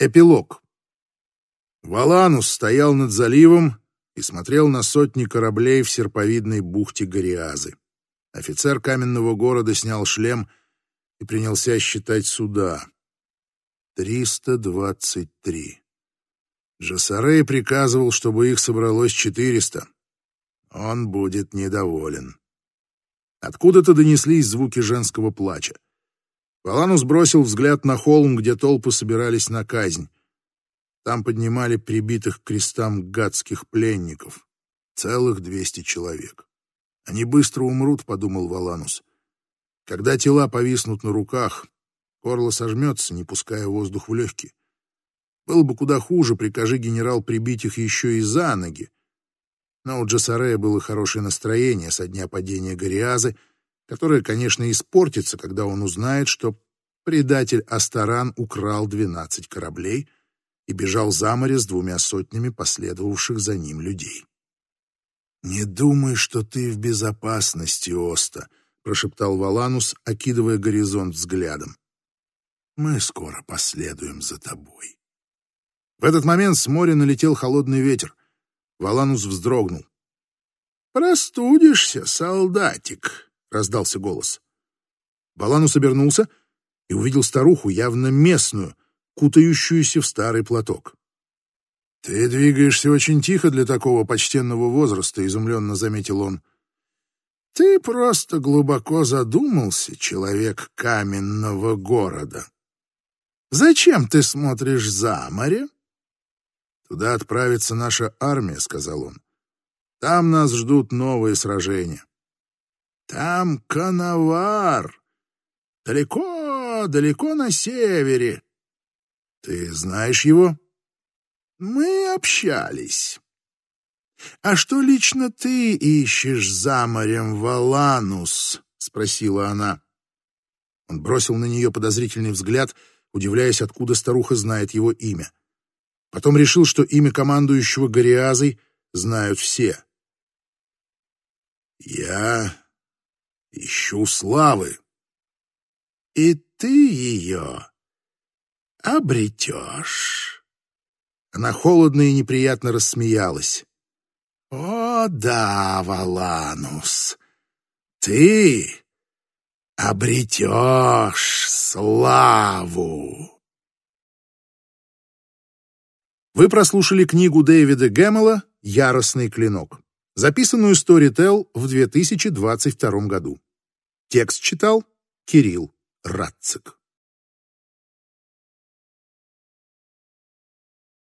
Эпилог. Валанус стоял над заливом и смотрел на сотни кораблей в серповидной бухте Гориазы. Офицер каменного города снял шлем и принялся считать суда. Триста двадцать три. Джасарей приказывал, чтобы их собралось четыреста. Он будет недоволен. Откуда-то донеслись звуки женского плача. Валанус бросил взгляд на холм, где толпы собирались на казнь. Там поднимали прибитых к крестам гадских пленников. Целых двести человек. Они быстро умрут, подумал Валанус. Когда тела повиснут на руках, горло сожмется, не пуская воздух в легкие. Было бы куда хуже, прикажи генерал прибить их еще и за ноги. Но у Джасарея было хорошее настроение со дня падения Гориазы, которое, конечно, испортится, когда он узнает, что предатель Астаран украл двенадцать кораблей и бежал за море с двумя сотнями последовавших за ним людей. «Не думай, что ты в безопасности, Оста», — прошептал Валанус, окидывая горизонт взглядом. «Мы скоро последуем за тобой». В этот момент с моря налетел холодный ветер. Валанус вздрогнул. «Простудишься, солдатик», — раздался голос. Валанус обернулся и увидел старуху, явно местную, кутающуюся в старый платок. «Ты двигаешься очень тихо для такого почтенного возраста», — изумленно заметил он. «Ты просто глубоко задумался, человек каменного города. Зачем ты смотришь за море?» «Туда отправится наша армия», — сказал он. «Там нас ждут новые сражения». «Там Коновар. Далеко, далеко на севере». «Ты знаешь его?» Мы общались. А что лично ты ищешь за морем, Валанус? спросила она. Он бросил на нее подозрительный взгляд, удивляясь, откуда старуха знает его имя. Потом решил, что имя командующего Гориазой знают все. «Я ищу славы». «И ты ее обретешь». Она холодно и неприятно рассмеялась. «О да, Валанус, ты обретешь славу!» Вы прослушали книгу Дэвида Гэммела «Яростный клинок», записанную Storytel в 2022 году. Текст читал Кирилл Радцик.